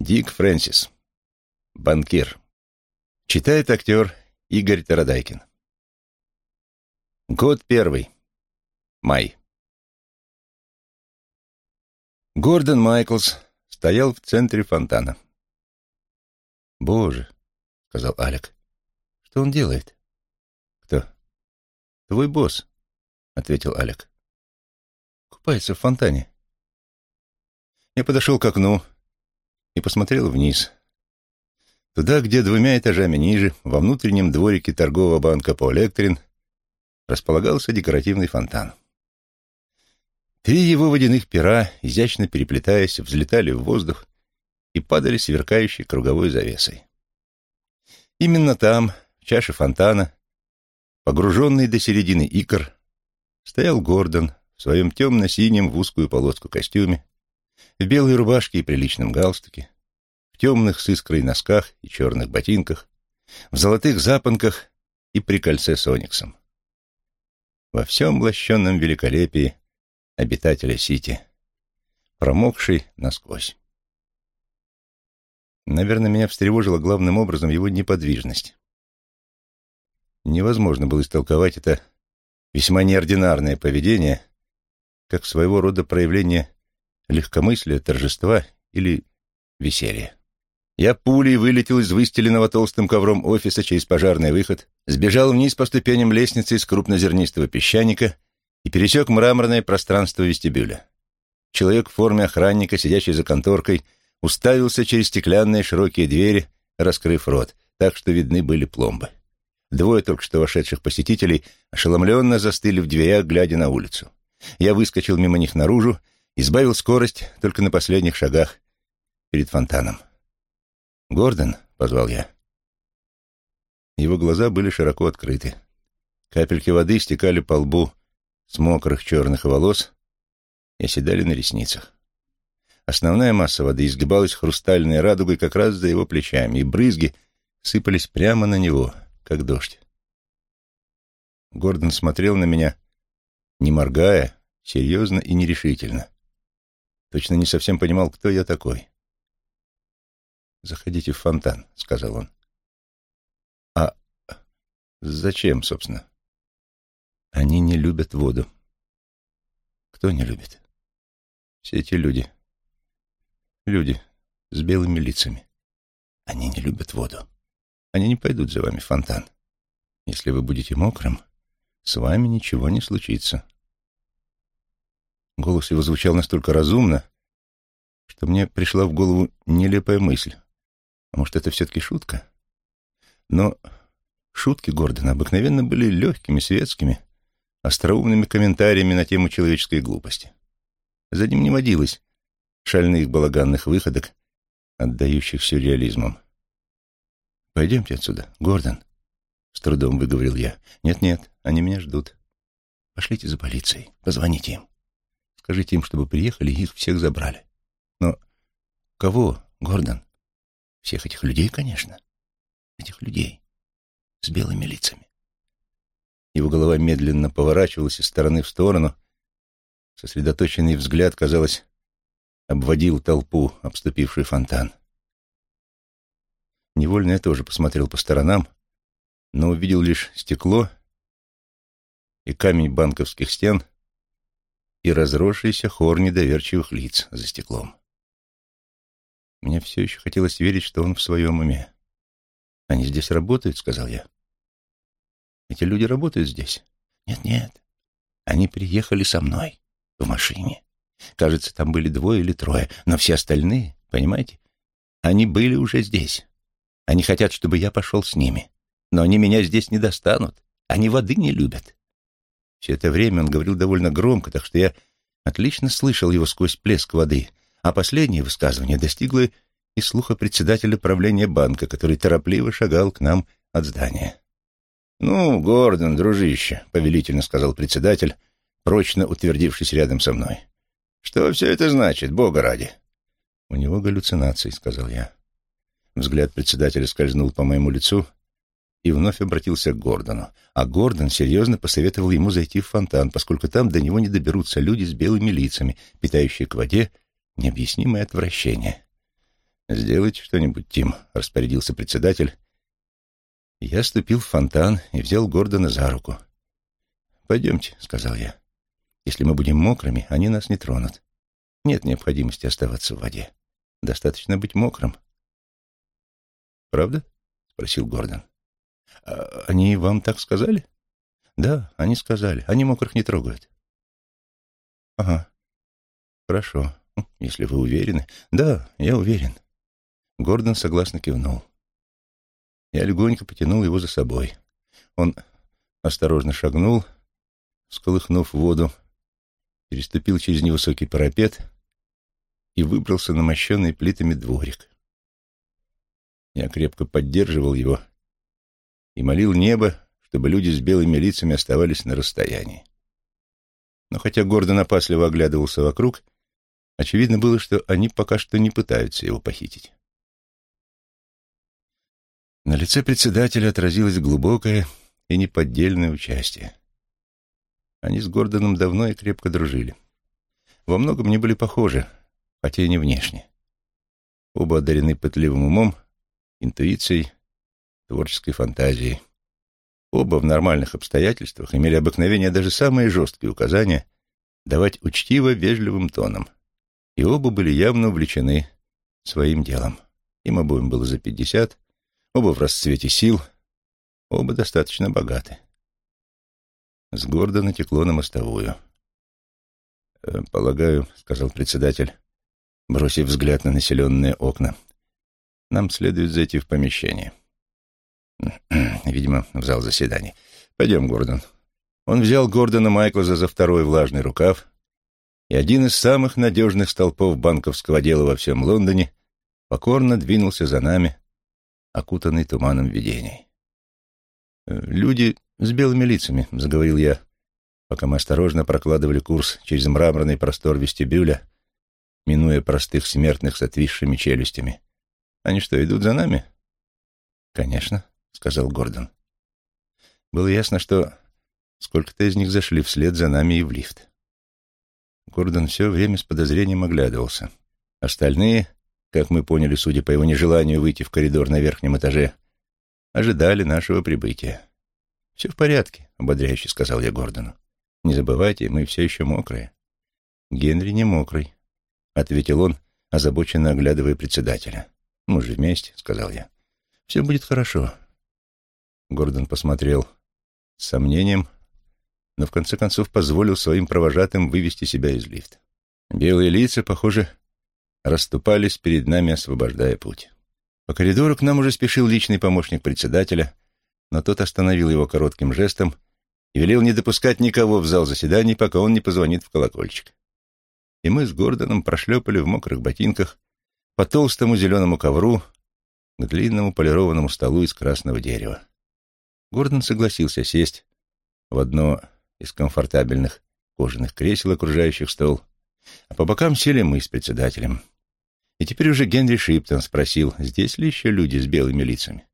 Дик Фрэнсис. Банкир. Читает актер Игорь Тарадайкин. Год первый. Май. Гордон Майклс стоял в центре фонтана. «Боже», — сказал Алек, — «что он делает?» «Кто?» «Твой босс», — ответил Алек. «Купается в фонтане». Я подошел к окну и посмотрел вниз. Туда, где двумя этажами ниже, во внутреннем дворике торгового банка «Поэлектрин» располагался декоративный фонтан. Три его водяных пера, изящно переплетаясь, взлетали в воздух и падали сверкающей круговой завесой. Именно там, в чаше фонтана, погруженный до середины икр, стоял Гордон в своем темно-синем в узкую полоску костюме, в белой рубашке и приличном галстуке, в темных с искрой носках и черных ботинках, в золотых запонках и при кольце с ониксом. Во всем лощенном великолепии обитателя Сити, промокший насквозь. Наверное, меня встревожила главным образом его неподвижность. Невозможно было истолковать это весьма неординарное поведение как своего рода проявление легкомыслия, торжества или веселья. Я пулей вылетел из выстеленного толстым ковром офиса через пожарный выход, сбежал вниз по ступеням лестницы из крупнозернистого песчаника и пересек мраморное пространство вестибюля. Человек в форме охранника, сидящий за конторкой, уставился через стеклянные широкие двери, раскрыв рот, так что видны были пломбы. Двое только что вошедших посетителей ошеломленно застыли в дверях, глядя на улицу. Я выскочил мимо них наружу и сбавил скорость только на последних шагах перед фонтаном. «Гордон», — позвал я. Его глаза были широко открыты. Капельки воды стекали по лбу с мокрых черных волос и оседали на ресницах. Основная масса воды изгибалась хрустальной радугой как раз за его плечами, и брызги сыпались прямо на него, как дождь. Гордон смотрел на меня, не моргая, серьезно и нерешительно. Точно не совсем понимал, кто я такой. «Заходите в фонтан», — сказал он. «А зачем, собственно?» Они не любят воду. Кто не любит? Все эти люди. Люди с белыми лицами. Они не любят воду. Они не пойдут за вами в фонтан. Если вы будете мокрым, с вами ничего не случится. Голос его звучал настолько разумно, что мне пришла в голову нелепая мысль. А может, это все-таки шутка? Но шутки Гордона обыкновенно были легкими, светскими, остроумными комментариями на тему человеческой глупости. За ним не водилось шальных балаганных выходок, отдающих сюрреализмом. «Пойдемте отсюда, Гордон», — с трудом выговорил я. «Нет-нет, они меня ждут. Пошлите за полицией, позвоните им. Скажите им, чтобы приехали и их всех забрали. Но кого, Гордон? Всех этих людей, конечно. Этих людей с белыми лицами. Его голова медленно поворачивалась из стороны в сторону. Сосредоточенный взгляд, казалось, обводил толпу, обступившую фонтан. Невольно я тоже посмотрел по сторонам, но увидел лишь стекло и камень банковских стен и разросшийся хор недоверчивых лиц за стеклом. Мне все еще хотелось верить, что он в своем уме. «Они здесь работают», — сказал я. Эти люди работают здесь? Нет-нет. Они приехали со мной в машине. Кажется, там были двое или трое, но все остальные, понимаете, они были уже здесь. Они хотят, чтобы я пошел с ними. Но они меня здесь не достанут. Они воды не любят. Все это время он говорил довольно громко, так что я отлично слышал его сквозь плеск воды. А последнее высказывание достигло и слуха председателя правления банка, который торопливо шагал к нам от здания. «Ну, Гордон, дружище», — повелительно сказал председатель, прочно утвердившись рядом со мной. «Что все это значит, бога ради?» «У него галлюцинации», — сказал я. Взгляд председателя скользнул по моему лицу и вновь обратился к Гордону. А Гордон серьезно посоветовал ему зайти в фонтан, поскольку там до него не доберутся люди с белыми лицами, питающие к воде необъяснимое отвращение. «Сделайте что-нибудь, Тим», — распорядился председатель. Я ступил в фонтан и взял Гордона за руку. «Пойдемте», — сказал я. «Если мы будем мокрыми, они нас не тронут. Нет необходимости оставаться в воде. Достаточно быть мокрым». «Правда?» — спросил Гордон. А «Они вам так сказали?» «Да, они сказали. Они мокрых не трогают». «Ага. Хорошо. Если вы уверены». «Да, я уверен». Гордон согласно кивнул. Я легонько потянул его за собой. Он осторожно шагнул, сколыхнув воду, переступил через невысокий парапет и выбрался на мощенный плитами дворик. Я крепко поддерживал его и молил небо, чтобы люди с белыми лицами оставались на расстоянии. Но хотя Гордон опасливо оглядывался вокруг, очевидно было, что они пока что не пытаются его похитить. На лице председателя отразилось глубокое и неподдельное участие. Они с Гордоном давно и крепко дружили. Во многом не были похожи, хотя и не внешне. Оба одарены пытливым умом, интуицией, творческой фантазией. Оба в нормальных обстоятельствах имели обыкновение даже самые жесткие указания давать учтиво вежливым тоном. И оба были явно увлечены своим делом. Им обоим было за пятьдесят, оба в расцвете сил, оба достаточно богаты. С гордо натекло на мостовую. «Э, «Полагаю», — сказал председатель, бросив взгляд на населенные окна, — «нам следует зайти в помещение». Видимо, в зал заседаний. «Пойдем, Гордон». Он взял Гордона Майклза за второй влажный рукав, и один из самых надежных столпов банковского дела во всем Лондоне покорно двинулся за нами, окутанный туманом видений. «Э, «Люди с белыми лицами», — заговорил я, пока мы осторожно прокладывали курс через мраморный простор вестибюля, минуя простых смертных с отвисшими челюстями. «Они что, идут за нами?» «Конечно», — сказал Гордон. Было ясно, что сколько-то из них зашли вслед за нами и в лифт. Гордон все время с подозрением оглядывался. Остальные как мы поняли, судя по его нежеланию выйти в коридор на верхнем этаже, ожидали нашего прибытия. «Все в порядке», — ободряюще сказал я Гордону. «Не забывайте, мы все еще мокрые». «Генри не мокрый», — ответил он, озабоченно оглядывая председателя. «Мы же вместе», — сказал я. «Все будет хорошо». Гордон посмотрел с сомнением, но в конце концов позволил своим провожатым вывести себя из лифта. Белые лица, похоже, расступались перед нами, освобождая путь. По коридору к нам уже спешил личный помощник председателя, но тот остановил его коротким жестом и велел не допускать никого в зал заседаний, пока он не позвонит в колокольчик. И мы с Гордоном прошлепали в мокрых ботинках по толстому зеленому ковру к длинному полированному столу из красного дерева. Гордон согласился сесть в одно из комфортабельных кожаных кресел, окружающих стол, а по бокам сели мы с председателем. И теперь уже Генри Шиптон спросил, здесь ли еще люди с белыми лицами.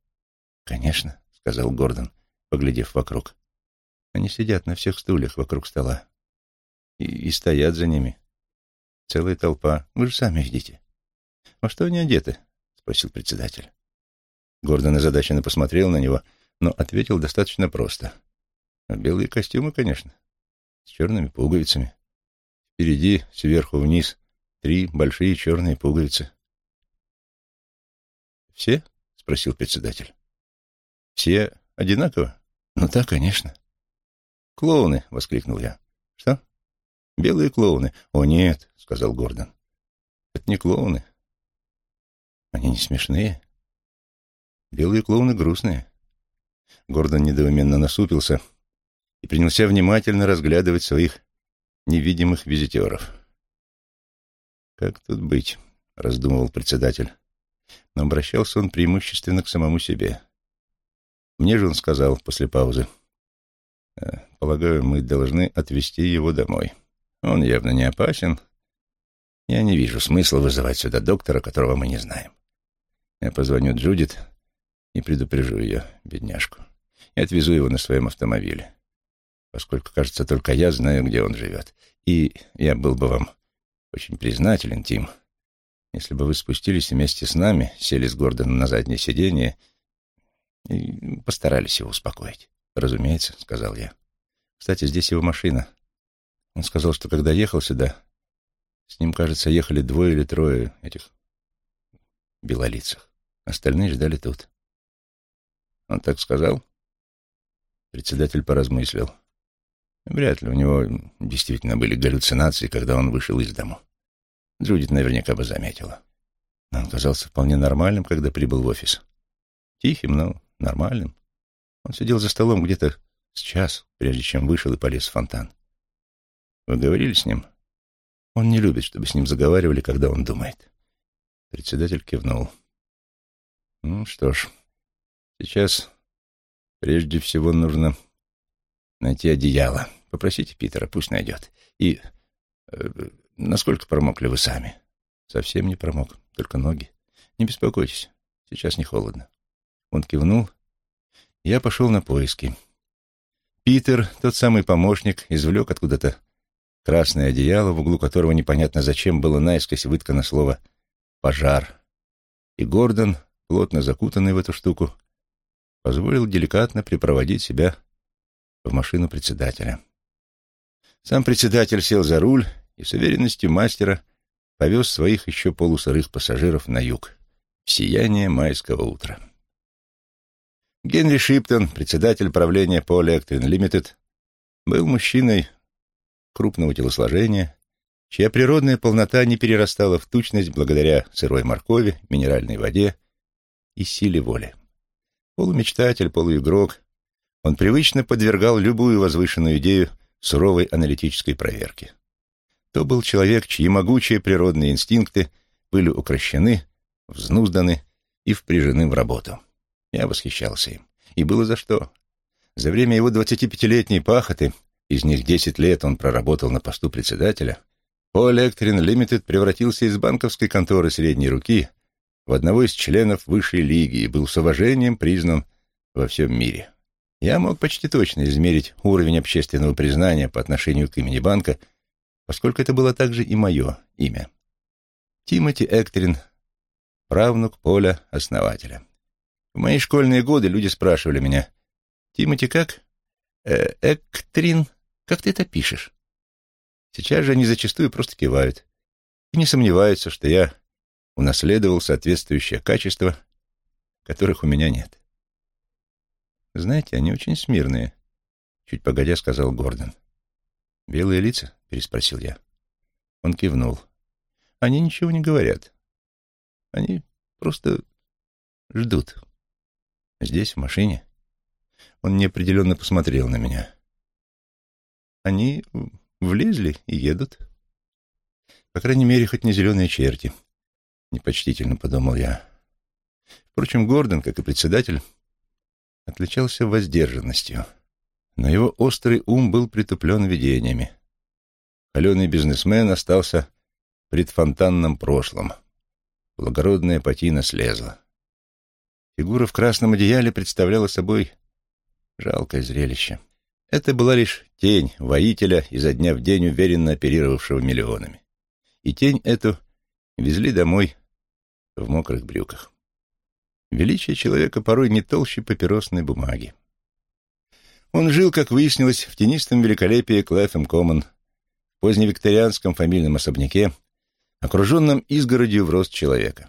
«Конечно», — сказал Гордон, поглядев вокруг. «Они сидят на всех стульях вокруг стола. И, и стоят за ними. Целая толпа. Вы же сами видите». «Во что они одеты?» — спросил председатель. Гордон озадаченно посмотрел на него, но ответил достаточно просто. «Белые костюмы, конечно, с черными пуговицами. Впереди, сверху вниз, три большие черные пуговицы. «Все?» — спросил председатель. «Все одинаково?» «Ну да, конечно». «Клоуны!» — воскликнул я. «Что?» «Белые клоуны». «О, нет!» — сказал Гордон. «Это не клоуны. Они не смешные. Белые клоуны грустные». Гордон недоуменно насупился и принялся внимательно разглядывать своих невидимых визитеров. «Как тут быть?» — раздумывал председатель. Но обращался он преимущественно к самому себе. Мне же он сказал после паузы. «Э, «Полагаю, мы должны отвезти его домой. Он явно не опасен. Я не вижу смысла вызывать сюда доктора, которого мы не знаем. Я позвоню Джудит и предупрежу ее, бедняжку, и отвезу его на своем автомобиле, поскольку, кажется, только я знаю, где он живет. И я был бы вам очень признателен, Тим, Если бы вы спустились вместе с нами, сели с Гордоном на заднее сиденье и постарались его успокоить. «Разумеется», — сказал я. «Кстати, здесь его машина. Он сказал, что когда ехал сюда, с ним, кажется, ехали двое или трое этих белолицах. Остальные ждали тут». «Он так сказал?» Председатель поразмыслил. Вряд ли у него действительно были галлюцинации, когда он вышел из дому. Джудит наверняка бы заметила. Но он казался вполне нормальным, когда прибыл в офис. Тихим, но нормальным. Он сидел за столом где-то с час, прежде чем вышел и полез в фонтан. Вы говорили с ним? Он не любит, чтобы с ним заговаривали, когда он думает. Председатель кивнул. Ну что ж, сейчас прежде всего нужно найти одеяло. Попросите Питера, пусть найдет. И э, насколько промокли вы сами? Совсем не промок, только ноги. Не беспокойтесь, сейчас не холодно. Он кивнул. Я пошел на поиски. Питер, тот самый помощник, извлек откуда-то красное одеяло, в углу которого непонятно зачем было наискось выткано слово «пожар». И Гордон, плотно закутанный в эту штуку, позволил деликатно припроводить себя в машину председателя. Сам председатель сел за руль и с уверенностью мастера повез своих еще полусырых пассажиров на юг, в сияние майского утра. Генри Шиптон, председатель правления Polyactin Limited, был мужчиной крупного телосложения, чья природная полнота не перерастала в тучность благодаря сырой моркови, минеральной воде и силе воли. Полумечтатель, полуигрок, он привычно подвергал любую возвышенную идею суровой аналитической проверке. То был человек, чьи могучие природные инстинкты были укращены, взнузданы и впряжены в работу. Я восхищался им. И было за что. За время его 25-летней пахоты, из них 10 лет он проработал на посту председателя, Поэлектрин Лимитед превратился из банковской конторы средней руки в одного из членов высшей лиги и был с уважением признан во всем мире. Я мог почти точно измерить уровень общественного признания по отношению к имени банка, поскольку это было также и мое имя. Тимоти Эктрин, правнук Поля, основателя. В мои школьные годы люди спрашивали меня, «Тимати как? Э, Эктрин? Как ты это пишешь?» Сейчас же они зачастую просто кивают и не сомневаются, что я унаследовал соответствующее качество, которых у меня нет. «Знаете, они очень смирные», — чуть погодя сказал Гордон. «Белые лица?» — переспросил я. Он кивнул. «Они ничего не говорят. Они просто ждут». Здесь, в машине. Он неопределенно посмотрел на меня. Они влезли и едут. По крайней мере, хоть не зеленые черти. Непочтительно подумал я. Впрочем, Гордон, как и председатель, отличался воздержанностью. Но его острый ум был притуплен видениями. Холеный бизнесмен остался предфонтанном прошлом. Благородная патина слезла. Фигура в красном одеяле представляла собой жалкое зрелище. Это была лишь тень воителя, изо дня в день уверенно оперировавшего миллионами. И тень эту везли домой в мокрых брюках. Величие человека порой не толще папиросной бумаги. Он жил, как выяснилось, в тенистом великолепии Клэфэм Коммон, в поздневикторианском фамильном особняке, окруженном изгородью в рост человека.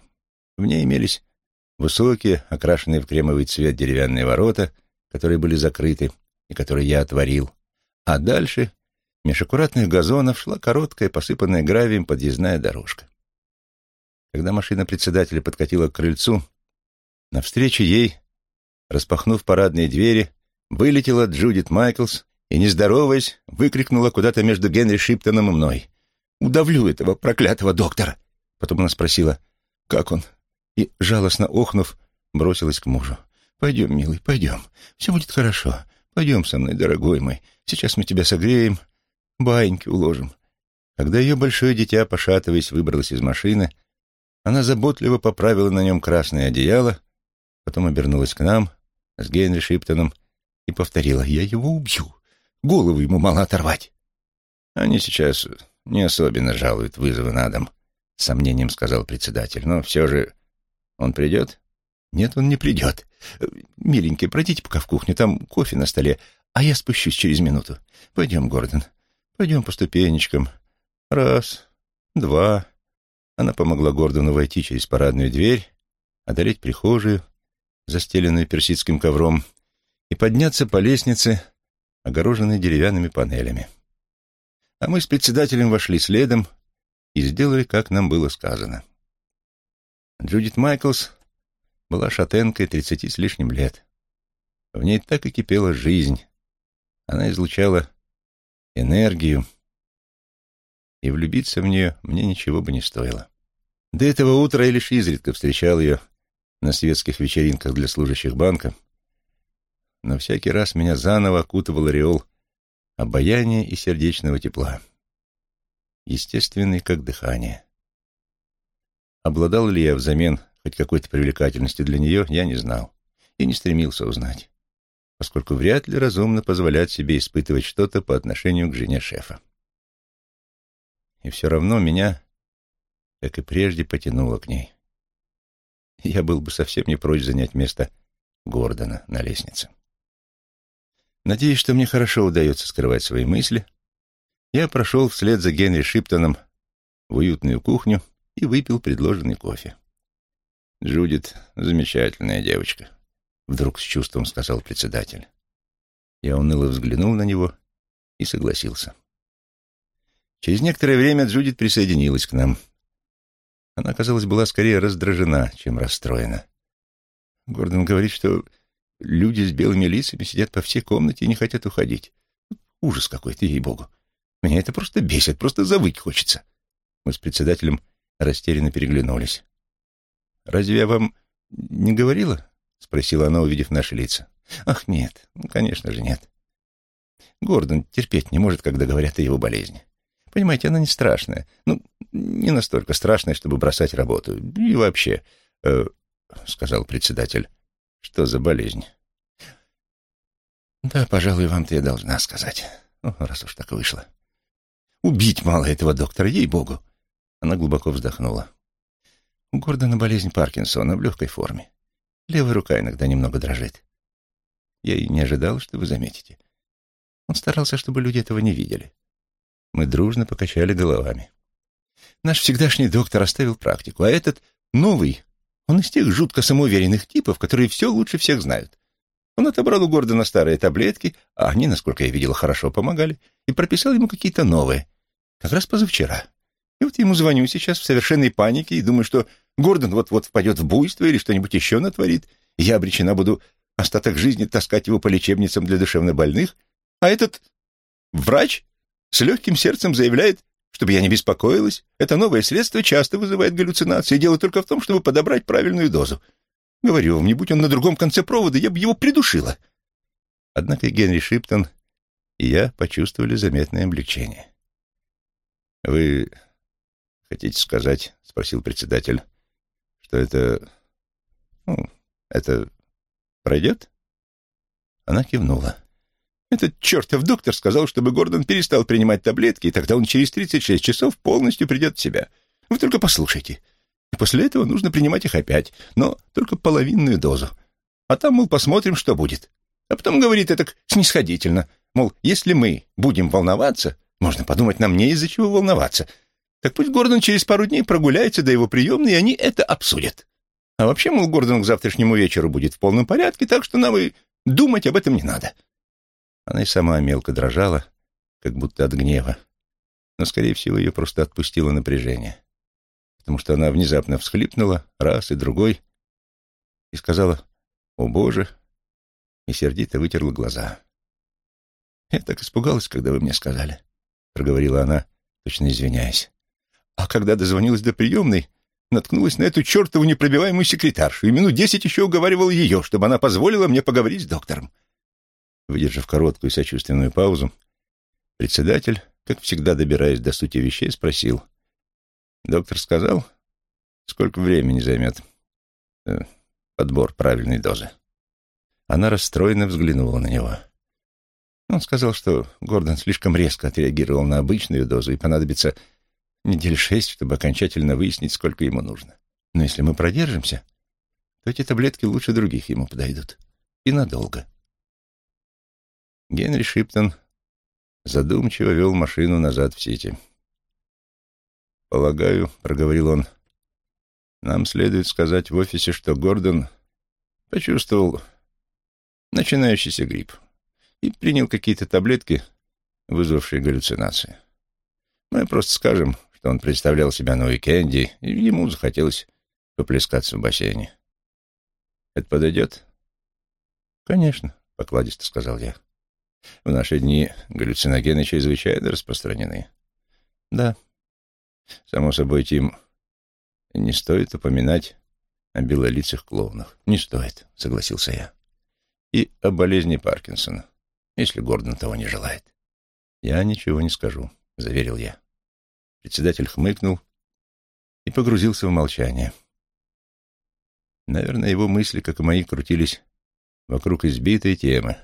В ней имелись Высокие, окрашенные в кремовый цвет деревянные ворота, которые были закрыты и которые я отворил. А дальше меж аккуратных газонов шла короткая, посыпанная гравием подъездная дорожка. Когда машина председателя подкатила к крыльцу, навстречу ей, распахнув парадные двери, вылетела Джудит Майклс и, не здороваясь, выкрикнула куда-то между Генри Шиптоном и мной. «Удавлю этого проклятого доктора!» Потом она спросила, «Как он? и, жалостно охнув, бросилась к мужу. «Пойдем, милый, пойдем. Все будет хорошо. Пойдем со мной, дорогой мой. Сейчас мы тебя согреем, баиньки уложим». Когда ее большое дитя, пошатываясь, выбралось из машины, она заботливо поправила на нем красное одеяло, потом обернулась к нам с Генри Шиптоном и повторила «Я его убью. Голову ему мало оторвать». Они сейчас не особенно жалуют вызовы на дом, с сомнением сказал председатель. «Но все же он придет?» «Нет, он не придет. Миленький, пройдите пока в кухню, там кофе на столе, а я спущусь через минуту. Пойдем, Гордон, пойдем по ступенечкам. Раз, два...» Она помогла Гордону войти через парадную дверь, одолеть прихожую, застеленную персидским ковром, и подняться по лестнице, огороженной деревянными панелями. А мы с председателем вошли следом и сделали, как нам было сказано. Джудит Майклс была шатенкой тридцати с лишним лет. В ней так и кипела жизнь. Она излучала энергию, и влюбиться в нее мне ничего бы не стоило. До этого утра я лишь изредка встречал ее на светских вечеринках для служащих банка, но всякий раз меня заново окутывал ореол обаяния и сердечного тепла, естественный, как дыхание. Обладал ли я взамен хоть какой-то привлекательностью для нее, я не знал и не стремился узнать, поскольку вряд ли разумно позволять себе испытывать что-то по отношению к жене шефа. И все равно меня, как и прежде, потянуло к ней. Я был бы совсем не прочь занять место Гордона на лестнице. Надеясь, что мне хорошо удается скрывать свои мысли, я прошел вслед за Генри Шиптоном в уютную кухню и выпил предложенный кофе. «Джудит — замечательная девочка», — вдруг с чувством сказал председатель. Я уныло взглянул на него и согласился. Через некоторое время Джудит присоединилась к нам. Она, казалось, была скорее раздражена, чем расстроена. Гордон говорит, что люди с белыми лицами сидят по всей комнате и не хотят уходить. Ужас какой-то, ей-богу. Меня это просто бесит, просто завыть хочется. Мы с председателем растерянно переглянулись. «Разве я вам не говорила?» — спросила она, увидев наши лица. «Ах, нет, ну, конечно же нет. Гордон терпеть не может, когда говорят о его болезни. Понимаете, она не страшная. Ну, не настолько страшная, чтобы бросать работу. И вообще, э, — сказал председатель, — что за болезнь? Да, пожалуй, вам-то я должна сказать. Ну, раз уж так вышло. Убить мало этого доктора, ей-богу. Она глубоко вздохнула. У Гордона болезнь Паркинсона в легкой форме. Левая рука иногда немного дрожит. Я и не ожидал, что вы заметите. Он старался, чтобы люди этого не видели. Мы дружно покачали головами. Наш всегдашний доктор оставил практику, а этот новый, он из тех жутко самоуверенных типов, которые все лучше всех знают. Он отобрал у Гордона старые таблетки, а они, насколько я видела, хорошо помогали, и прописал ему какие-то новые. Как раз позавчера. И вот ему звоню сейчас в совершенной панике и думаю, что Гордон вот-вот впадет в буйство или что-нибудь еще натворит, я обречена буду остаток жизни таскать его по лечебницам для душевнобольных, а этот врач с легким сердцем заявляет, чтобы я не беспокоилась, это новое средство часто вызывает галлюцинации, дело только в том, чтобы подобрать правильную дозу. Говорю вам, не будь он на другом конце провода, я бы его придушила. Однако Генри Шиптон и я почувствовали заметное облегчение. «Вы хотите сказать, — спросил председатель, — что это... ну, это пройдет?» Она кивнула. Этот чертов доктор сказал, чтобы Гордон перестал принимать таблетки, и тогда он через 36 часов полностью придет в себя. Вы только послушайте. После этого нужно принимать их опять, но только половинную дозу. А там, мол, посмотрим, что будет. А потом говорит это снисходительно. Мол, если мы будем волноваться, можно подумать, нам не из-за чего волноваться. Так пусть Гордон через пару дней прогуляется до его приемной, и они это обсудят. А вообще, мол, Гордон к завтрашнему вечеру будет в полном порядке, так что нам и думать об этом не надо. Она и сама мелко дрожала, как будто от гнева. Но, скорее всего, ее просто отпустило напряжение. Потому что она внезапно всхлипнула раз и другой и сказала «О, Боже!» и сердито вытерла глаза. «Я так испугалась, когда вы мне сказали», — проговорила она, точно извиняясь. «А когда дозвонилась до приемной, наткнулась на эту чертову непробиваемую секретаршу и минут десять еще уговаривала ее, чтобы она позволила мне поговорить с доктором. Выдержав короткую сочувственную паузу, председатель, как всегда добираясь до сути вещей, спросил. «Доктор сказал, сколько времени займет э, подбор правильной дозы?» Она расстроенно взглянула на него. Он сказал, что Гордон слишком резко отреагировал на обычную дозу и понадобится Недель шесть, чтобы окончательно выяснить, сколько ему нужно. Но если мы продержимся, то эти таблетки лучше других ему подойдут. И надолго. Генри Шиптон задумчиво вел машину назад в Сити. «Полагаю», — проговорил он, — «нам следует сказать в офисе, что Гордон почувствовал начинающийся грипп и принял какие-то таблетки, вызвавшие галлюцинации. Мы просто скажем, что он представлял себя на уикенде, и ему захотелось поплескаться в бассейне. Это подойдет? Конечно, покладисто сказал я. В наши дни галлюциногены чрезвычайно распространены. Да. Само собой, Тим, не стоит упоминать о белолицых клоунах. Не стоит, согласился я. И о болезни Паркинсона, если Гордон того не желает. Я ничего не скажу, заверил я. Председатель хмыкнул и погрузился в молчание. Наверное, его мысли, как и мои, крутились вокруг избитой темы.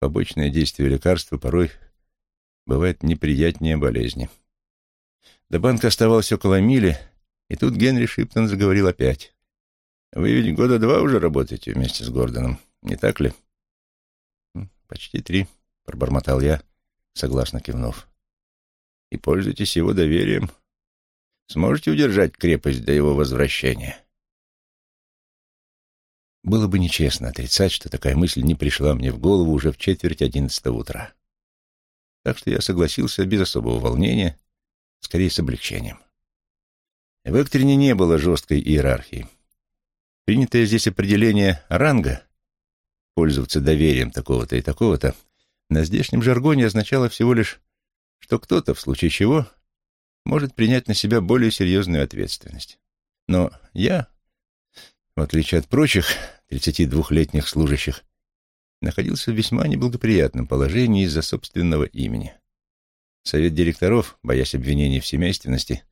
Побочное действие лекарства порой бывает неприятнее болезни. До банка оставалось около мили, и тут Генри Шиптон заговорил опять. «Вы ведь года два уже работаете вместе с Гордоном, не так ли?» «Почти три», — пробормотал я, согласно кивнув и пользуйтесь его доверием. Сможете удержать крепость до его возвращения? Было бы нечестно отрицать, что такая мысль не пришла мне в голову уже в четверть одиннадцатого утра. Так что я согласился без особого волнения, скорее с облегчением. В Эктерине не было жесткой иерархии. Принятое здесь определение ранга — пользоваться доверием такого-то и такого-то — на здешнем жаргоне означало всего лишь что кто-то, в случае чего, может принять на себя более серьезную ответственность. Но я, в отличие от прочих 32-летних служащих, находился в весьма неблагоприятном положении из-за собственного имени. Совет директоров, боясь обвинений в семейственности,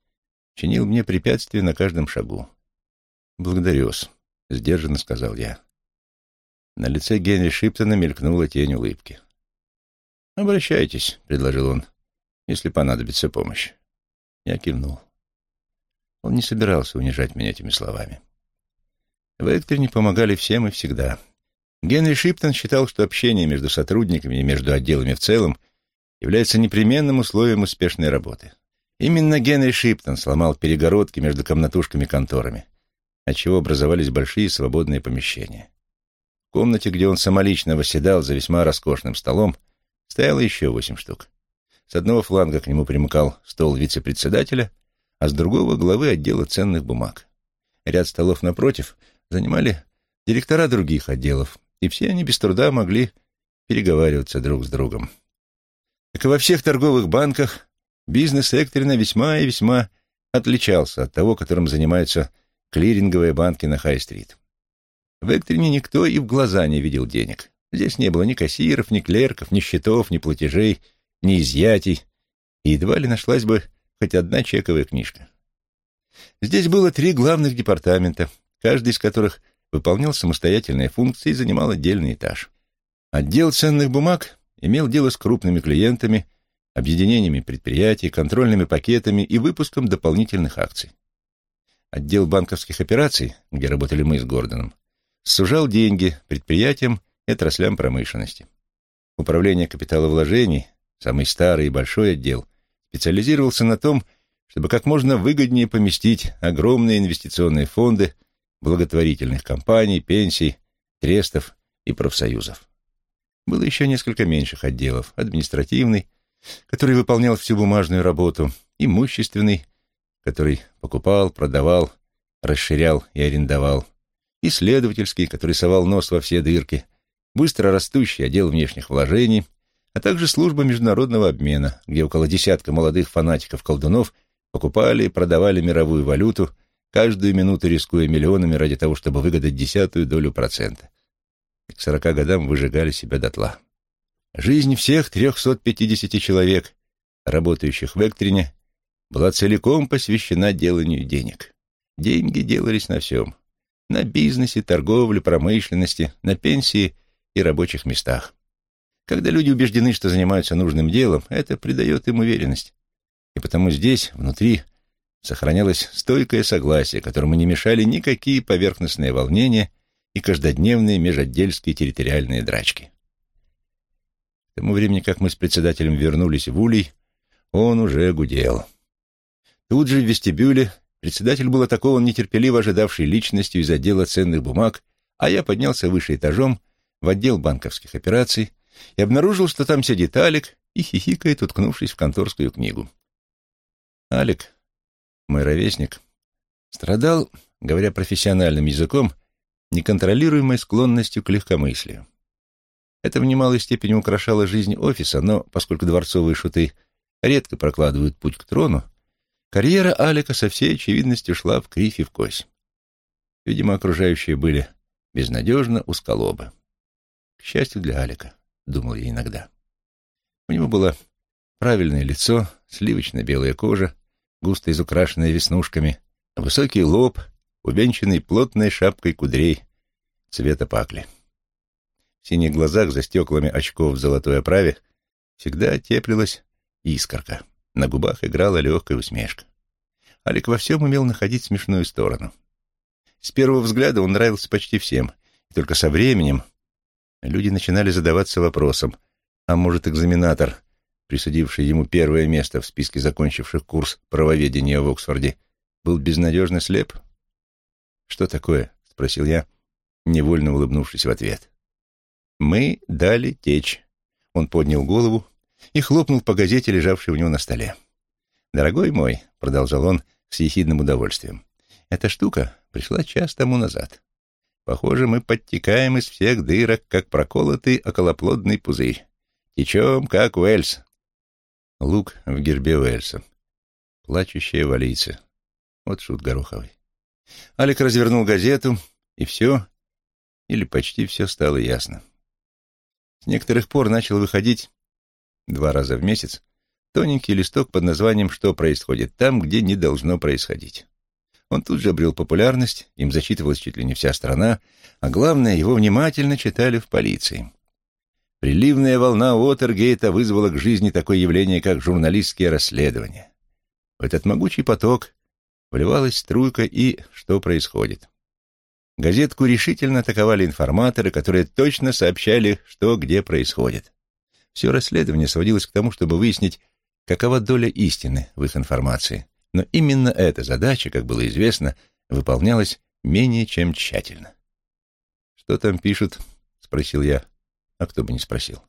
чинил мне препятствия на каждом шагу. «Благодарю-с», — сдержанно сказал я. На лице Генри Шиптона мелькнула тень улыбки. «Обращайтесь», — предложил он если понадобится помощь. Я кивнул. Он не собирался унижать меня этими словами. В Экторе помогали всем и всегда. Генри Шиптон считал, что общение между сотрудниками и между отделами в целом является непременным условием успешной работы. Именно Генри Шиптон сломал перегородки между комнатушками-конторами, отчего образовались большие свободные помещения. В комнате, где он самолично восседал за весьма роскошным столом, стояло еще восемь штук. С одного фланга к нему примыкал стол вице-председателя, а с другого — главы отдела ценных бумаг. Ряд столов напротив занимали директора других отделов, и все они без труда могли переговариваться друг с другом. Как и во всех торговых банках, бизнес Экторина весьма и весьма отличался от того, которым занимаются клиринговые банки на Хай-стрит. В Экторине никто и в глаза не видел денег. Здесь не было ни кассиров, ни клерков, ни счетов, ни платежей, ни изъятий, и едва ли нашлась бы хоть одна чековая книжка. Здесь было три главных департамента, каждый из которых выполнял самостоятельные функции и занимал отдельный этаж. Отдел ценных бумаг имел дело с крупными клиентами, объединениями предприятий, контрольными пакетами и выпуском дополнительных акций. Отдел банковских операций, где работали мы с Гордоном, сужал деньги предприятиям и отраслям промышленности. Управление капиталовложений самый старый и большой отдел, специализировался на том, чтобы как можно выгоднее поместить огромные инвестиционные фонды благотворительных компаний, пенсий, трестов и профсоюзов. Было еще несколько меньших отделов. Административный, который выполнял всю бумажную работу, имущественный, который покупал, продавал, расширял и арендовал, исследовательский, который совал нос во все дырки, быстро растущий отдел внешних вложений — а также служба международного обмена, где около десятка молодых фанатиков-колдунов покупали и продавали мировую валюту, каждую минуту рискуя миллионами ради того, чтобы выгадать десятую долю процента. И к сорока годам выжигали себя дотла. Жизнь всех 350 человек, работающих в Эктрине, была целиком посвящена деланию денег. Деньги делались на всем. На бизнесе, торговле, промышленности, на пенсии и рабочих местах. Когда люди убеждены, что занимаются нужным делом, это придает им уверенность. И потому здесь, внутри, сохранялось стойкое согласие, которому не мешали никакие поверхностные волнения и каждодневные межотдельские территориальные драчки. К тому времени, как мы с председателем вернулись в Улей, он уже гудел. Тут же в вестибюле председатель был атакован нетерпеливо ожидавшей личностью из отдела ценных бумаг, а я поднялся выше этажом в отдел банковских операций и обнаружил, что там сидит Алик и хихикает, уткнувшись в конторскую книгу. Алик, мой ровесник, страдал, говоря профессиональным языком, неконтролируемой склонностью к легкомыслию. Это в немалой степени украшало жизнь офиса, но поскольку дворцовые шуты редко прокладывают путь к трону, карьера Алика со всей очевидностью шла в кривь и в кось. Видимо, окружающие были безнадежно узколобы. К счастью для Алика, думал я иногда. У него было правильное лицо, сливочно-белая кожа, густо изукрашенная веснушками, высокий лоб, увенчанный плотной шапкой кудрей цвета пакли. В синих глазах за стеклами очков в золотой оправе всегда теплилась искорка. На губах играла легкая усмешка. Алик во всем умел находить смешную сторону. С первого взгляда он нравился почти всем, и только со временем люди начинали задаваться вопросом, а может, экзаменатор, присудивший ему первое место в списке закончивших курс правоведения в Оксфорде, был безнадежно слеп? «Что такое?» — спросил я, невольно улыбнувшись в ответ. «Мы дали течь». Он поднял голову и хлопнул по газете, лежавшей у него на столе. «Дорогой мой», — продолжал он с ехидным удовольствием, — «эта штука пришла час тому назад. Похоже, мы подтекаем из всех дырок, как проколотый околоплодный пузырь. Течем, как Уэльс». Лук в гербе Уэльса. Плачущая валийца. Вот шут Гороховый. Алик развернул газету, и все, или почти все стало ясно. С некоторых пор начал выходить два раза в месяц тоненький листок под названием «Что происходит там, где не должно происходить». Он тут же обрел популярность, им зачитывалась чуть ли не вся страна, а главное, его внимательно читали в полиции. Приливная волна Уотергейта вызвала к жизни такое явление, как журналистские расследования. В этот могучий поток вливалась струйка и что происходит. Газетку решительно атаковали информаторы, которые точно сообщали, что где происходит. Все расследование сводилось к тому, чтобы выяснить, какова доля истины в их информации. Но именно эта задача, как было известно, выполнялась менее чем тщательно. «Что там пишут?» — спросил я. А кто бы не спросил.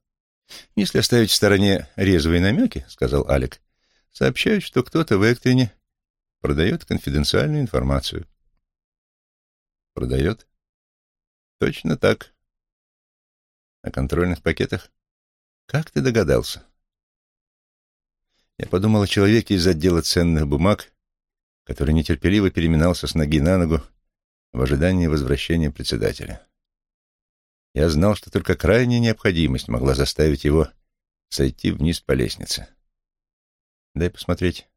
«Если оставить в стороне резвые намеки, — сказал Алик, — сообщают, что кто-то в Эктрине продает конфиденциальную информацию». «Продает?» «Точно так. О контрольных пакетах?» «Как ты догадался?» Я подумал о человеке из отдела ценных бумаг, который нетерпеливо переминался с ноги на ногу в ожидании возвращения председателя. Я знал, что только крайняя необходимость могла заставить его сойти вниз по лестнице. «Дай посмотреть».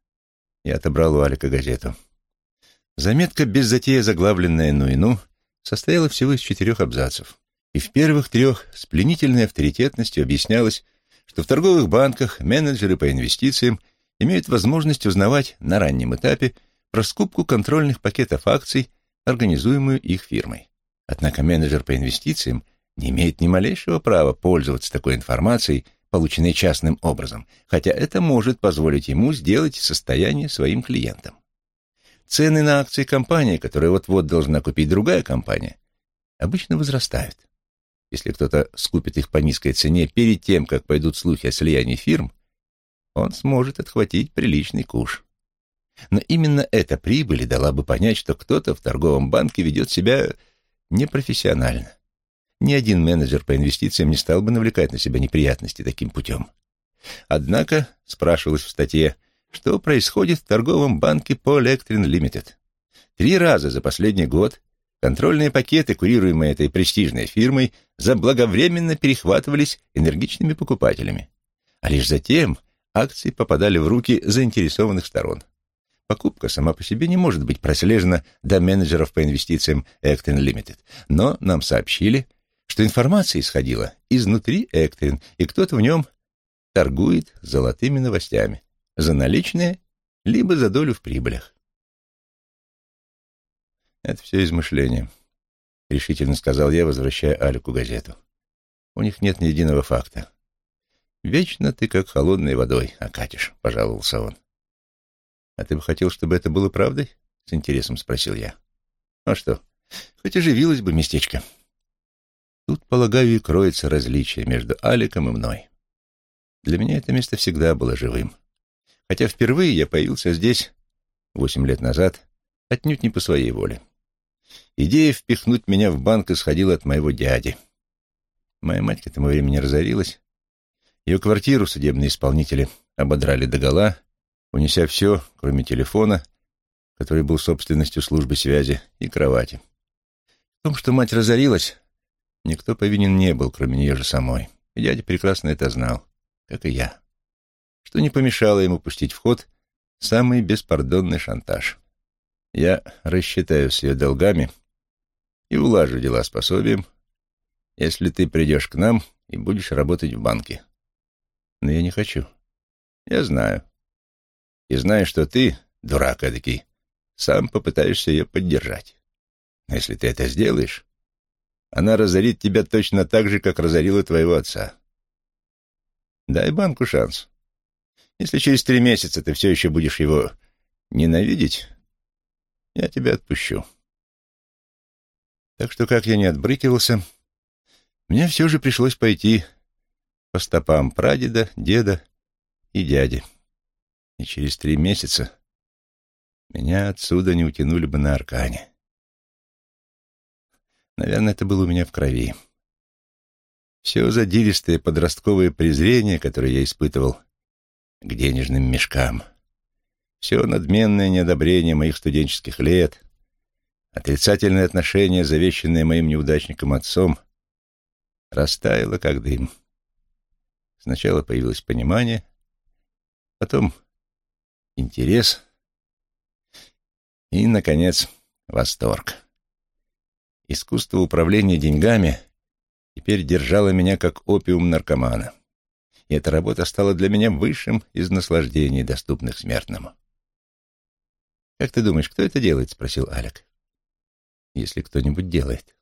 Я отобрал у Алика газету. Заметка, без затеи заглавленная «Ну и ну», состояла всего из четырех абзацев и в первых трех с пленительной авторитетностью объяснялось, что в торговых банках менеджеры по инвестициям имеют возможность узнавать на раннем этапе про скупку контрольных пакетов акций, организуемую их фирмой. Однако менеджер по инвестициям не имеет ни малейшего права пользоваться такой информацией, полученной частным образом, хотя это может позволить ему сделать состояние своим клиентам. Цены на акции компании, которые вот-вот должна купить другая компания, обычно возрастают. Если кто-то скупит их по низкой цене перед тем, как пойдут слухи о слиянии фирм, он сможет отхватить приличный куш. Но именно эта прибыль дала бы понять, что кто-то в торговом банке ведет себя непрофессионально. Ни один менеджер по инвестициям не стал бы навлекать на себя неприятности таким путем. Однако, спрашивалось в статье, что происходит в торговом банке Polectrin Limited. Три раза за последний год Контрольные пакеты, курируемые этой престижной фирмой, заблаговременно перехватывались энергичными покупателями. А лишь затем акции попадали в руки заинтересованных сторон. Покупка сама по себе не может быть прослежена до менеджеров по инвестициям Actin Limited. Но нам сообщили, что информация исходила изнутри Actin, и кто-то в нем торгует золотыми новостями. За наличные, либо за долю в прибылях. Это все измышления, — решительно сказал я, возвращая Алику газету. У них нет ни единого факта. Вечно ты как холодной водой окатишь, — пожаловался он. А ты бы хотел, чтобы это было правдой? — с интересом спросил я. А что, хоть оживилось бы местечко. Тут, полагаю, и кроется различие между Аликом и мной. Для меня это место всегда было живым. Хотя впервые я появился здесь восемь лет назад, отнюдь не по своей воле. Идея впихнуть меня в банк исходила от моего дяди. Моя мать к этому времени разорилась. Ее квартиру судебные исполнители ободрали догола, унеся все, кроме телефона, который был собственностью службы связи, и кровати. В том, что мать разорилась, никто повинен не был, кроме нее же самой. И дядя прекрасно это знал, как и я. Что не помешало ему пустить в ход самый беспардонный шантаж. Я рассчитаюсь с ее долгами и улажу дела с пособием, если ты придешь к нам и будешь работать в банке. Но я не хочу. Я знаю. И знаю, что ты, дурак эдакий, сам попытаешься ее поддержать. Но если ты это сделаешь, она разорит тебя точно так же, как разорила твоего отца. Дай банку шанс. Если через три месяца ты все еще будешь его ненавидеть, я тебя отпущу. Так что, как я не отбрыкивался, мне все же пришлось пойти по стопам прадеда, деда и дяди. И через три месяца меня отсюда не утянули бы на аркане. Наверное, это было у меня в крови. Все задиристое подростковое презрение, которое я испытывал к денежным мешкам, все надменное неодобрение моих студенческих лет, отрицательное отношение, завещанное моим неудачником отцом, растаяло, как дым. Сначала появилось понимание, потом интерес — и, наконец, восторг. Искусство управления деньгами теперь держало меня как опиум наркомана. И эта работа стала для меня высшим из наслаждений, доступных смертному. «Как ты думаешь, кто это делает?» — спросил Алек. «Если кто-нибудь делает».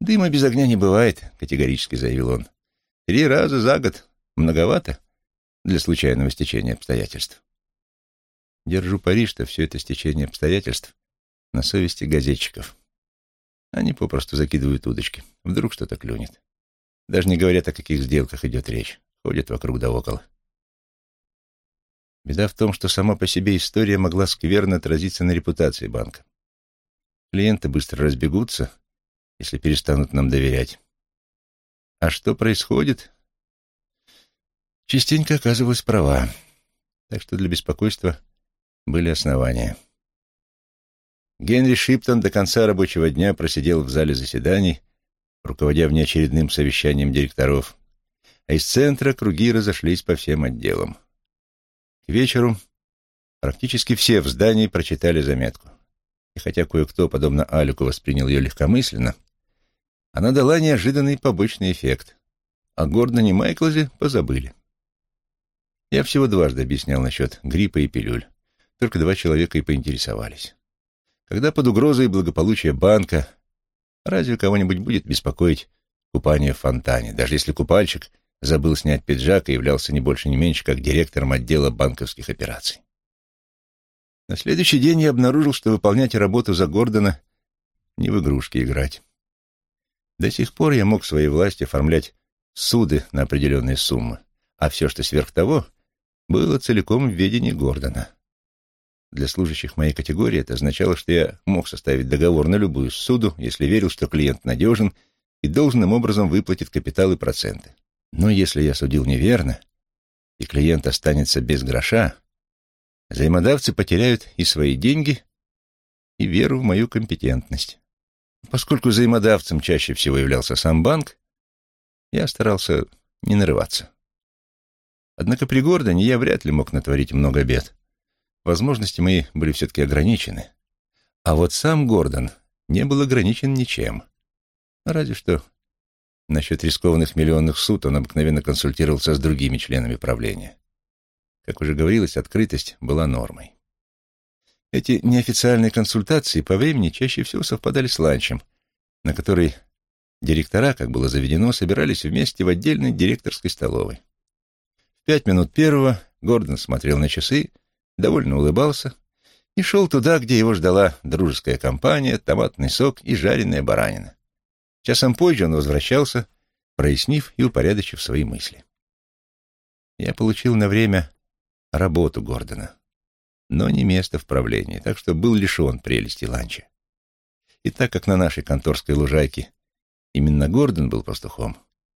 «Дыма без огня не бывает», — категорически заявил он. «Три раза за год многовато для случайного стечения обстоятельств». Держу пари, что все это стечение обстоятельств на совести газетчиков. Они попросту закидывают удочки. Вдруг что-то клюнет. Даже не говорят, о каких сделках идет речь. Ходят вокруг да около. Беда в том, что сама по себе история могла скверно отразиться на репутации банка. Клиенты быстро разбегутся, если перестанут нам доверять. А что происходит? Частенько оказывалась права. Так что для беспокойства были основания. Генри Шиптон до конца рабочего дня просидел в зале заседаний, руководя внеочередным совещанием директоров, а из центра круги разошлись по всем отделам. К вечеру практически все в здании прочитали заметку. И хотя кое-кто, подобно Алику, воспринял ее легкомысленно, она дала неожиданный побочный эффект. О Гордоне Майклзе позабыли. Я всего дважды объяснял насчет гриппа и пилюль. Только два человека и поинтересовались. Когда под угрозой благополучия банка, разве кого-нибудь будет беспокоить купание в фонтане, даже если купальщик забыл снять пиджак и являлся не больше не меньше, как директором отдела банковских операций? На следующий день я обнаружил, что выполнять работу за Гордона не в игрушки играть. До сих пор я мог своей власти оформлять суды на определенные суммы, а все, что сверх того, было целиком в ведении Гордона. Для служащих моей категории это означало, что я мог составить договор на любую суду, если верил, что клиент надежен и должным образом выплатит капитал и проценты. Но если я судил неверно, и клиент останется без гроша, взаимодавцы потеряют и свои деньги, и веру в мою компетентность. Поскольку взаимодавцем чаще всего являлся сам банк, я старался не нарываться. Однако при Гордоне я вряд ли мог натворить много бед. Возможности мои были все-таки ограничены. А вот сам Гордон не был ограничен ничем. Разве что насчет рискованных миллионных суд он обыкновенно консультировался с другими членами правления. Как уже говорилось, открытость была нормой. Эти неофициальные консультации по времени чаще всего совпадали с ланчем, на который директора, как было заведено, собирались вместе в отдельной директорской столовой. В пять минут первого Гордон смотрел на часы, довольно улыбался и шел туда, где его ждала дружеская компания, томатный сок и жареная баранина. Часом позже он возвращался, прояснив и упорядочив свои мысли. Я получил на время работу Гордона, но не место в правлении, так что был лишен прелести ланча. И так как на нашей конторской лужайке именно Гордон был пастухом,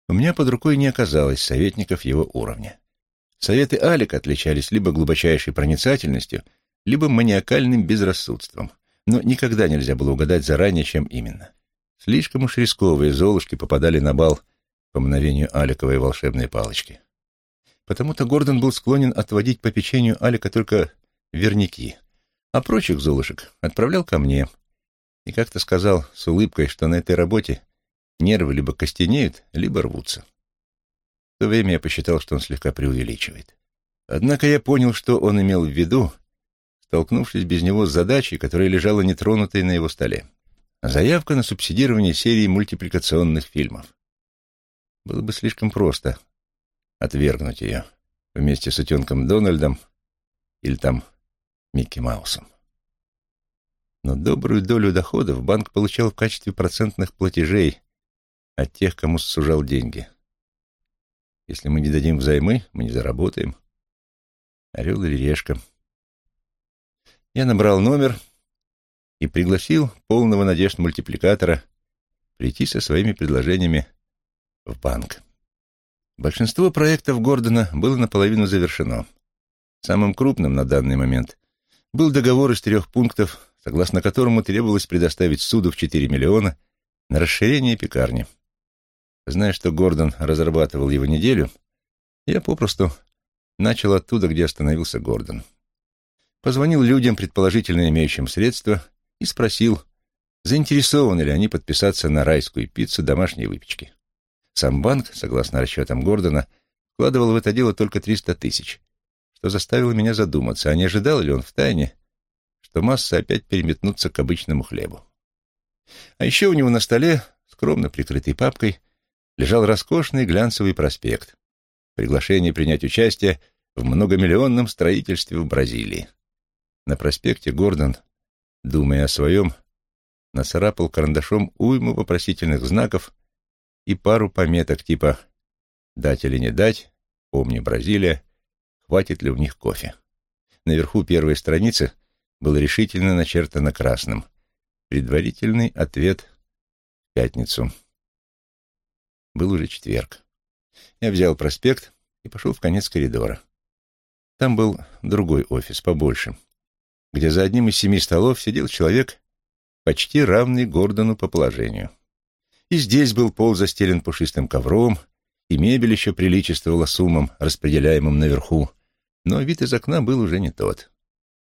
у меня под рукой не оказалось советников его уровня. Советы Алика отличались либо глубочайшей проницательностью, либо маниакальным безрассудством, но никогда нельзя было угадать заранее, чем именно. Слишком уж рисковые золушки попадали на бал по мгновению Аликовой волшебной палочки. Потому-то Гордон был склонен отводить по печенью Алика только верняки, а прочих золушек отправлял ко мне. И как-то сказал с улыбкой, что на этой работе нервы либо костенеют, либо рвутся. То время я посчитал, что он слегка преувеличивает. Однако я понял, что он имел в виду, столкнувшись без него с задачей, которая лежала нетронутой на его столе. Заявка на субсидирование серии мультипликационных фильмов. Было бы слишком просто отвергнуть ее вместе с утенком Дональдом или там Микки Маусом. Но добрую долю доходов банк получал в качестве процентных платежей от тех, кому сужал деньги. Если мы не дадим взаймы, мы не заработаем. Орел или решка. Я набрал номер и пригласил полного надежд мультипликатора прийти со своими предложениями в банк. Большинство проектов Гордона было наполовину завершено. Самым крупным на данный момент был договор из трех пунктов, согласно которому требовалось предоставить суду в 4 миллиона на расширение пекарни. Зная, что Гордон разрабатывал его неделю, я попросту начал оттуда, где остановился Гордон. Позвонил людям, предположительно имеющим средства, и спросил, заинтересованы ли они подписаться на райскую пиццу домашней выпечки. Сам банк, согласно расчетам Гордона, вкладывал в это дело только 300 тысяч, что заставило меня задуматься, а не ожидал ли он втайне, что масса опять переметнутся к обычному хлебу. А еще у него на столе, скромно прикрытой папкой, лежал роскошный глянцевый проспект. Приглашение принять участие в многомиллионном строительстве в Бразилии. На проспекте Гордон, думая о своем, нацарапал карандашом уйму вопросительных знаков и пару пометок типа «дать или не дать», «помни Бразилия», «хватит ли у них кофе». Наверху первой страницы было решительно начертано красным «предварительный ответ в пятницу». Был уже четверг. Я взял проспект и пошел в конец коридора. Там был другой офис, побольше, где за одним из семи столов сидел человек, почти равный Гордону по положению. И здесь был пол застелен пушистым ковром, и мебель еще приличествовала суммам, распределяемым наверху, но вид из окна был уже не тот.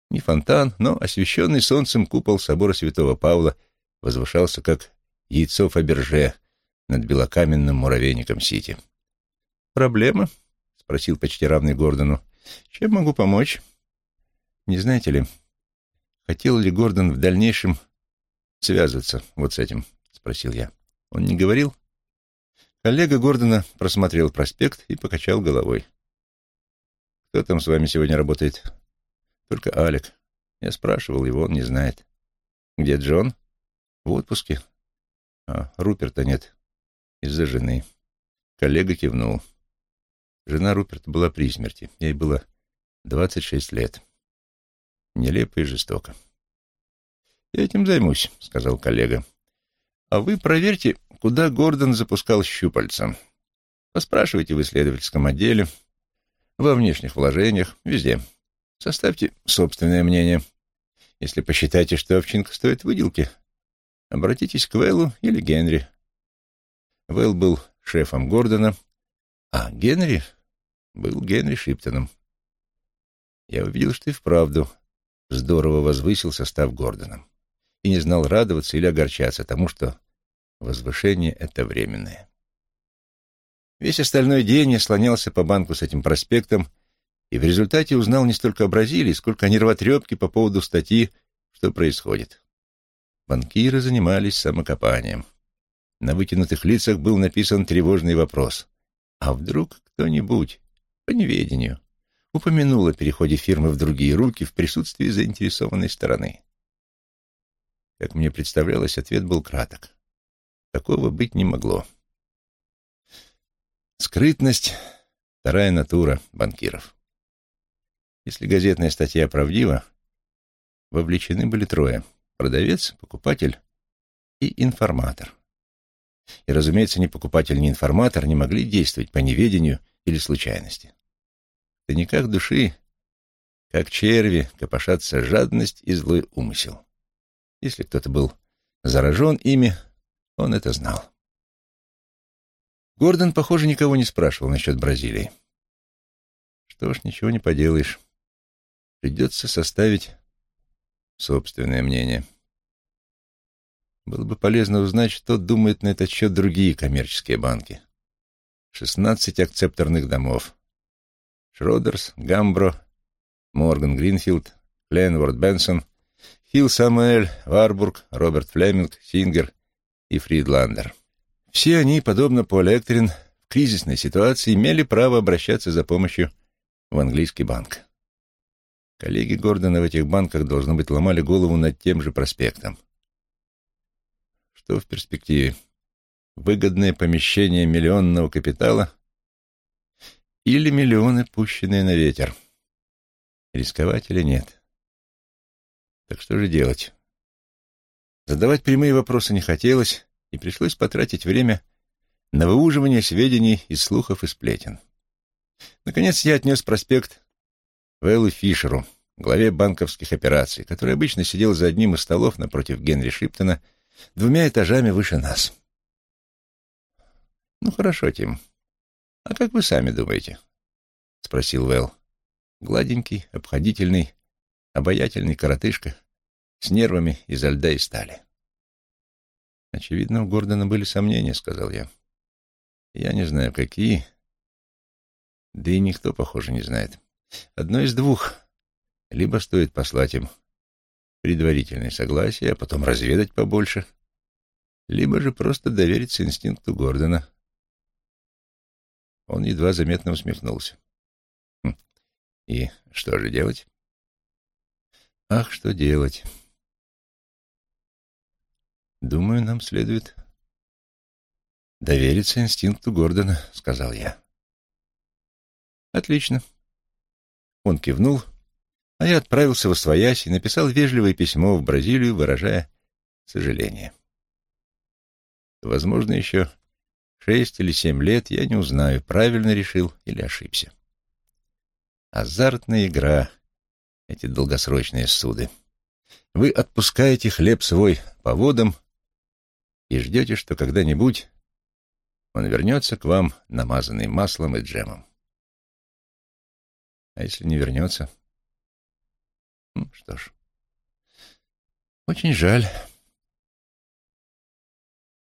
Не фонтан, но освещенный солнцем купол собора святого Павла возвышался, как яйцо Фаберже над белокаменным муравейником Сити. «Проблема?» — спросил почти равный Гордону. «Чем могу помочь?» «Не знаете ли, хотел ли Гордон в дальнейшем связываться вот с этим?» — спросил я. Он не говорил? Коллега Гордона просмотрел проспект и покачал головой. «Кто там с вами сегодня работает?» «Только Алек. Я спрашивал его, он не знает». «Где Джон?» «В отпуске». «А, Руперта нет. Из-за жены». Коллега кивнул. Жена Руперта была при смерти. Ей было двадцать шесть лет. Нелепо и жестоко. «Я этим займусь», — сказал коллега. А вы проверьте, куда Гордон запускал щупальца. Поспрашивайте в исследовательском отделе, во внешних вложениях, везде. Составьте собственное мнение. Если посчитаете, что овчинка стоит выделки, обратитесь к Вэллу или Генри. Вэлл был шефом Гордона, а Генри был Генри Шиптоном. Я увидел, что и вправду здорово возвысил состав Гордона и не знал радоваться или огорчаться тому, что возвышение — это временное. Весь остальной день я слонялся по банку с этим проспектом и в результате узнал не столько о Бразилии, сколько о нервотрепке по поводу статьи «Что происходит?». Банкиры занимались самокопанием. На вытянутых лицах был написан тревожный вопрос. А вдруг кто-нибудь, по неведению, упомянул о переходе фирмы в другие руки в присутствии заинтересованной стороны? Как мне представлялось, ответ был краток. Такого быть не могло. Скрытность — вторая натура банкиров. Если газетная статья правдива, вовлечены были трое — продавец, покупатель и информатор. И, разумеется, ни покупатель, ни информатор не могли действовать по неведению или случайности. В тайниках души, как черви, копошатся жадность и злой умысел. Если кто-то был заражен ими, он это знал. Гордон, похоже, никого не спрашивал насчет Бразилии. Что ж, ничего не поделаешь. Придется составить собственное мнение. Было бы полезно узнать, что думают на этот счет другие коммерческие банки. Шестнадцать акцепторных домов. Шродерс, Гамбро, Морган Гренфелл, Клейнворт Бенсон, Хилл Самуэль, Варбург, Роберт Флеминг, Сингер и Фридландер. Все они, подобно Поль Эктрин, в кризисной ситуации имели право обращаться за помощью в английский банк. Коллеги Гордона в этих банках, должно быть, ломали голову над тем же проспектом. Что в перспективе? Выгодное помещение миллионного капитала или миллионы, пущенные на ветер? Рисковать или нет? Так что же делать? Задавать прямые вопросы не хотелось, и пришлось потратить время на выуживание сведений из слухов и сплетен. Наконец я отнес проспект Вэллу Фишеру, главе банковских операций, который обычно сидел за одним из столов напротив Генри Шиптона двумя этажами выше нас. «Ну, хорошо, Тим. А как вы сами думаете?» — спросил Вэл. Гладенький, обходительный, обаятельный коротышка с нервами изо льда и стали. «Очевидно, у Гордона были сомнения», — сказал я. «Я не знаю, какие. Да и никто, похоже, не знает. Одно из двух. Либо стоит послать им предварительное согласие, а потом разведать побольше, либо же просто довериться инстинкту Гордона. Он едва заметно усмехнулся. Хм. И что же делать? Ах, что делать? Думаю, нам следует довериться инстинкту Гордона, сказал я. Отлично. Он кивнул а я отправился в Освоясь и написал вежливое письмо в Бразилию, выражая сожаление. Возможно, еще шесть или семь лет я не узнаю, правильно решил или ошибся. Азартная игра, эти долгосрочные суды. Вы отпускаете хлеб свой по водам и ждете, что когда-нибудь он вернется к вам, намазанный маслом и джемом. А если не вернется? Что ж, очень жаль.